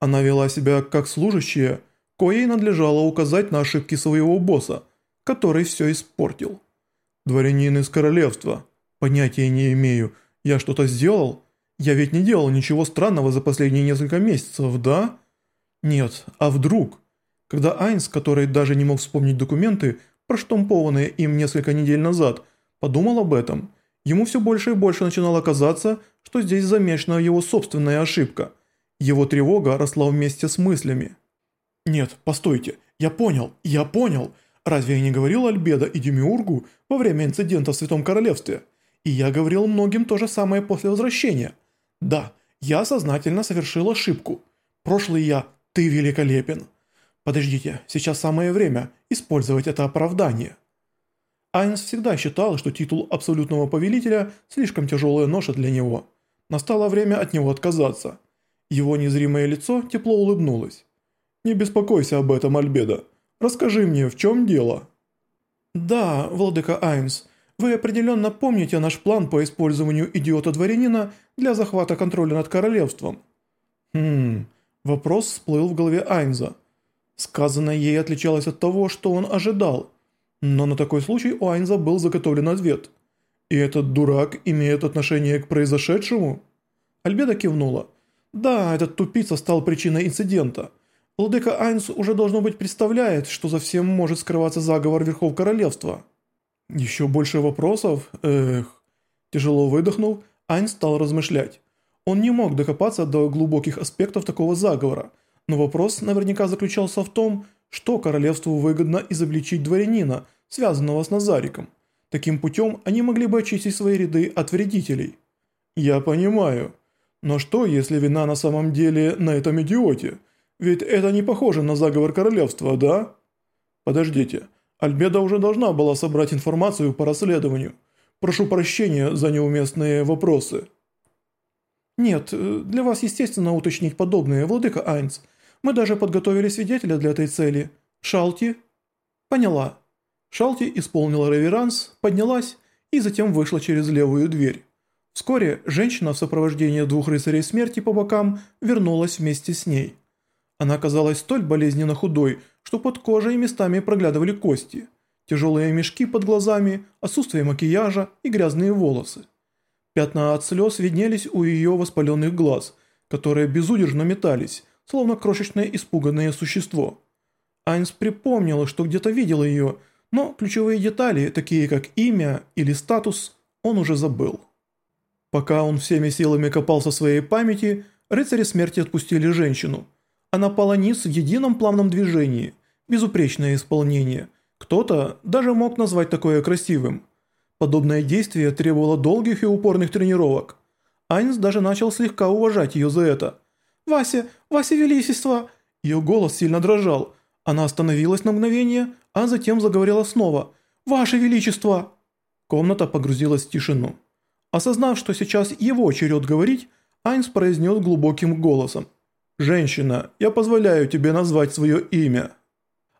Она вела себя как служащая, коей надлежало указать на ошибки своего босса, который все испортил. «Дворянин из королевства. Понятия не имею. Я что-то сделал? Я ведь не делал ничего странного за последние несколько месяцев, да?» «Нет, а вдруг?» Когда Айнс, который даже не мог вспомнить документы, проштампованные им несколько недель назад, подумал об этом, ему все больше и больше начинало казаться, что здесь замешана его собственная ошибка. Его тревога росла вместе с мыслями. «Нет, постойте, я понял, я понял. Разве я не говорил Альбедо и Демиургу во время инцидента в Святом Королевстве? И я говорил многим то же самое после возвращения. Да, я сознательно совершил ошибку. Прошлый я, ты великолепен. Подождите, сейчас самое время использовать это оправдание». Айнс всегда считал, что титул абсолютного повелителя слишком тяжелая ноша для него. Настало время от него отказаться. Его незримое лицо тепло улыбнулось. «Не беспокойся об этом, Альбедо. Расскажи мне, в чем дело?» «Да, владыка Айнс, вы определенно помните наш план по использованию идиота-дворянина для захвата контроля над королевством». «Хм...» Вопрос всплыл в голове Айнза. Сказанное ей отличалось от того, что он ожидал. Но на такой случай у Айнза был заготовлен ответ. «И этот дурак имеет отношение к произошедшему?» Альбеда кивнула. «Да, этот тупица стал причиной инцидента. Владыка Айнс уже должно быть представляет, что за всем может скрываться заговор Верхов Королевства». «Еще больше вопросов? Эх...» Тяжело выдохнув, Айнс стал размышлять. Он не мог докопаться до глубоких аспектов такого заговора, но вопрос наверняка заключался в том, что королевству выгодно изобличить дворянина, связанного с Назариком. Таким путем они могли бы очистить свои ряды от вредителей. «Я понимаю. Но что, если вина на самом деле на этом идиоте? Ведь это не похоже на заговор королевства, да?» «Подождите. Альбеда уже должна была собрать информацию по расследованию. Прошу прощения за неуместные вопросы». «Нет, э, для вас естественно уточнить подобное, владыка Айнс. Мы даже подготовили свидетеля для этой цели. Шалти?» «Поняла». Шалти исполнила реверанс, поднялась и затем вышла через левую дверь. Вскоре женщина в сопровождении двух рыцарей смерти по бокам вернулась вместе с ней. Она казалась столь болезненно худой, что под кожей местами проглядывали кости, тяжелые мешки под глазами, отсутствие макияжа и грязные волосы. Пятна от слез виднелись у ее воспаленных глаз, которые безудержно метались, словно крошечное испуганное существо. Айнс припомнила, что где-то видел ее, но ключевые детали, такие как имя или статус, он уже забыл. Пока он всеми силами копался в своей памяти, рыцари смерти отпустили женщину. Она пала низ в едином плавном движении, безупречное исполнение. Кто-то даже мог назвать такое красивым. Подобное действие требовало долгих и упорных тренировок. Айнс даже начал слегка уважать ее за это. «Вася, Вася Величество!» Ее голос сильно дрожал. Она остановилась на мгновение, а затем заговорила снова. «Ваше Величество!» Комната погрузилась в тишину. Осознав, что сейчас его черед говорить, Айнс произнес глубоким голосом. «Женщина, я позволяю тебе назвать свое имя».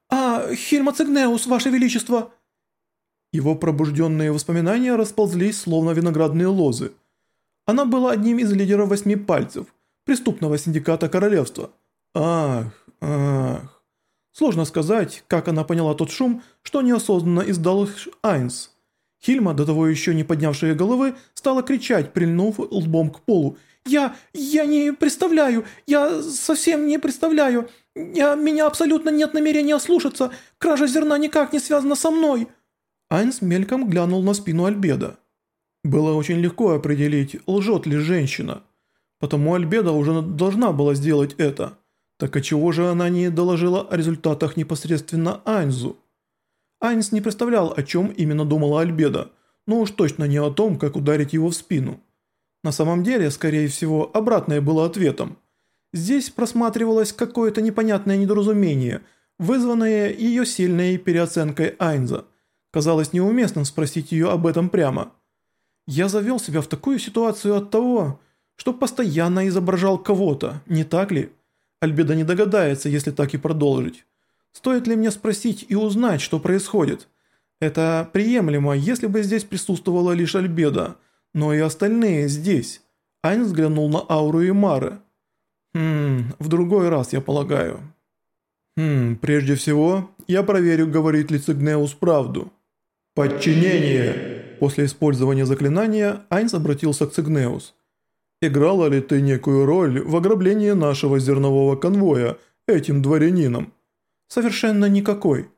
«А, Хильма Цигнеус, Ваше Величество!» Его пробужденные воспоминания расползлись, словно виноградные лозы. Она была одним из лидеров восьми пальцев, преступного синдиката королевства. Ах, ах. Сложно сказать, как она поняла тот шум, что неосознанно издал Айнс. Хильма, до того еще не поднявшая головы, стала кричать, прильнув лбом к полу. «Я... я не представляю! Я совсем не представляю! Я... меня абсолютно нет намерения слушаться! Кража зерна никак не связана со мной!» Айнс мельком глянул на спину Альбеда. Было очень легко определить, лжет ли женщина. Потому Альбеда уже должна была сделать это. Так а чего же она не доложила о результатах непосредственно Айнзу? Айнс не представлял, о чем именно думала Альбеда, но уж точно не о том, как ударить его в спину. На самом деле, скорее всего, обратное было ответом. Здесь просматривалось какое-то непонятное недоразумение, вызванное ее сильной переоценкой Айнза. Казалось неуместным спросить ее об этом прямо. «Я завел себя в такую ситуацию от того, что постоянно изображал кого-то, не так ли? Альбеда не догадается, если так и продолжить. Стоит ли мне спросить и узнать, что происходит? Это приемлемо, если бы здесь присутствовала лишь Альбеда, но и остальные здесь». Айн взглянул на ауру Имары. Хм, в другой раз, я полагаю. Хм, прежде всего, я проверю, говорит ли Цигнеус правду. Подчинение! После использования заклинания Айнс обратился к Цигнеус. «Играла ли ты некую роль в ограблении нашего зернового конвоя этим дворянином?» «Совершенно никакой.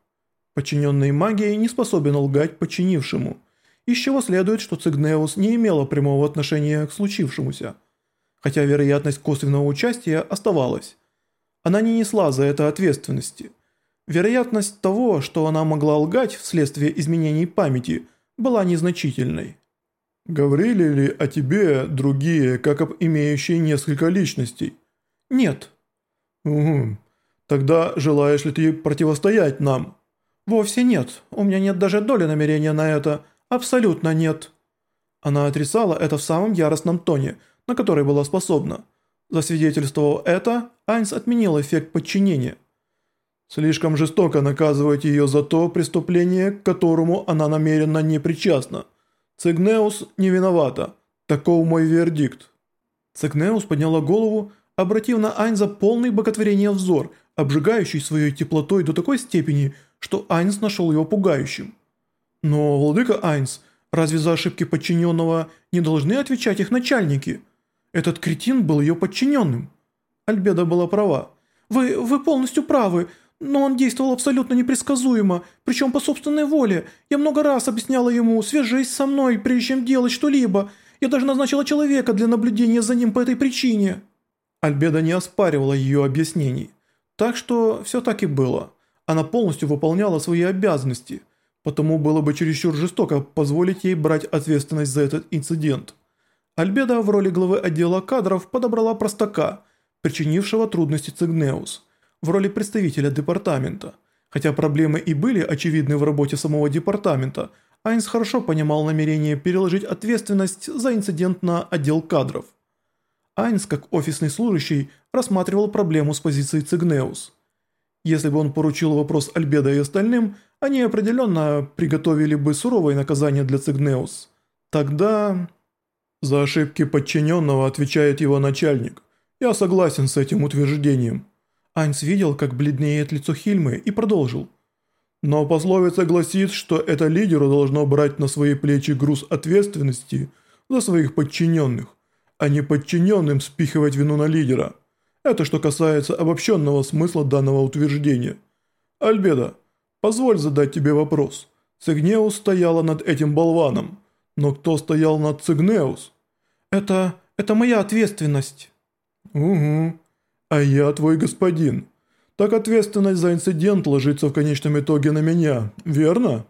Подчиненный магией не способен лгать подчинившему, из чего следует, что Цигнеус не имела прямого отношения к случившемуся. Хотя вероятность косвенного участия оставалась. Она не несла за это ответственности. Вероятность того, что она могла лгать вследствие изменений памяти – была незначительной. «Говорили ли о тебе другие, как об имеющие несколько личностей?» «Нет». «Угу. Тогда желаешь ли ты противостоять нам?» «Вовсе нет. У меня нет даже доли намерения на это. Абсолютно нет». Она отрицала это в самом яростном тоне, на который была способна. Засвидетельствовав это, Айнс отменил эффект подчинения. Слишком жестоко наказывать ее за то преступление, к которому она намеренно не причастна. Цигнеус не виновата. Таков мой вердикт». Цигнеус подняла голову, обратив на Айнза полный боготворения взор, обжигающий своей теплотой до такой степени, что Айнс нашел его пугающим. «Но, владыка Айнс, разве за ошибки подчиненного не должны отвечать их начальники? Этот кретин был ее подчиненным». Альбеда была права. «Вы, вы полностью правы, но он действовал абсолютно непредсказуемо, причем по собственной воле. Я много раз объясняла ему, свяжись со мной, прежде чем делать что-либо. Я даже назначила человека для наблюдения за ним по этой причине». Альбеда не оспаривала ее объяснений. Так что все так и было. Она полностью выполняла свои обязанности, потому было бы чересчур жестоко позволить ей брать ответственность за этот инцидент. Альбеда в роли главы отдела кадров подобрала простака, причинившего трудности Цигнеус – в роли представителя департамента. Хотя проблемы и были очевидны в работе самого департамента, Айнс хорошо понимал намерение переложить ответственность за инцидент на отдел кадров. Айнс, как офисный служащий, рассматривал проблему с позиции Цигнеус. Если бы он поручил вопрос Альбеда и остальным, они определенно приготовили бы суровое наказание для Цигнеус. Тогда... За ошибки подчиненного отвечает его начальник. Я согласен с этим утверждением. Айнс видел, как бледнеет лицо Хильмы и продолжил. Но пословица гласит, что это лидеру должно брать на свои плечи груз ответственности за своих подчиненных, а не подчиненным спихивать вину на лидера. Это что касается обобщенного смысла данного утверждения. Альбеда, позволь задать тебе вопрос. Цигнеус стояла над этим болваном, но кто стоял над Цигнеус? Это... это моя ответственность. Угу. «А я твой господин. Так ответственность за инцидент ложится в конечном итоге на меня, верно?»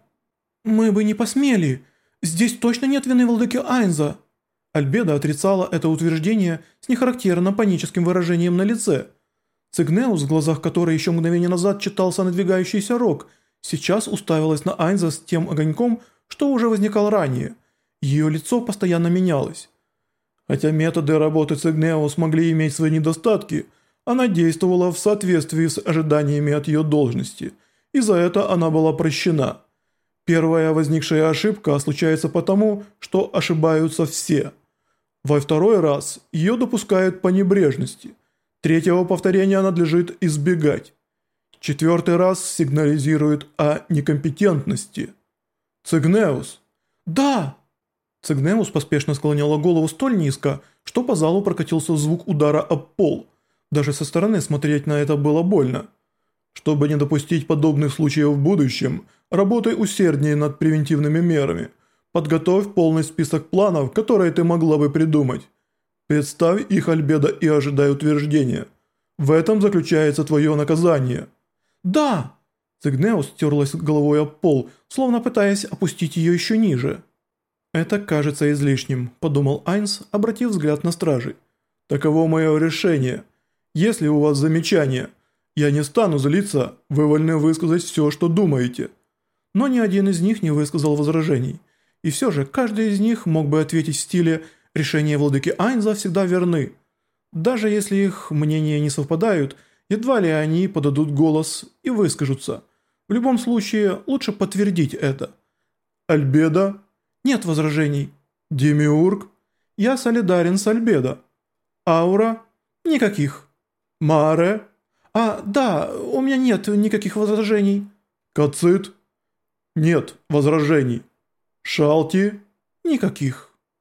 «Мы бы не посмели. Здесь точно нет вины владыки Айнза». Альбеда отрицала это утверждение с нехарактерным паническим выражением на лице. Цигнеус, в глазах которой еще мгновение назад читался надвигающийся рог, сейчас уставилась на Айнза с тем огоньком, что уже возникал ранее. Ее лицо постоянно менялось. Хотя методы работы Цигнеус могли иметь свои недостатки – она действовала в соответствии с ожиданиями от ее должности, и за это она была прощена. Первая возникшая ошибка случается потому, что ошибаются все. Во второй раз ее допускают по небрежности. Третьего повторения надлежит избегать. Четвертый раз сигнализирует о некомпетентности. Цигнеус. «Да!» Цигнеус поспешно склонила голову столь низко, что по залу прокатился звук удара об пол – даже со стороны смотреть на это было больно. Чтобы не допустить подобных случаев в будущем, работай усерднее над превентивными мерами. Подготовь полный список планов, которые ты могла бы придумать. Представь их Альбеда и ожидай утверждения. В этом заключается твое наказание». «Да!» Цигнеус стерлась головой об пол, словно пытаясь опустить ее еще ниже. «Это кажется излишним», – подумал Айнс, обратив взгляд на стражей. «Таково мое решение. Если у вас замечания, я не стану злиться, вы вольны высказать все, что думаете». Но ни один из них не высказал возражений. И все же, каждый из них мог бы ответить в стиле «решения владыки Айнза всегда верны». Даже если их мнения не совпадают, едва ли они подадут голос и выскажутся. В любом случае, лучше подтвердить это. Альбеда? Нет возражений. Демиург? Я солидарен с Альбедо. Аура? Никаких. Маре? А, да, у меня нет никаких возражений. Кацит? Нет возражений. Шалти? Никаких.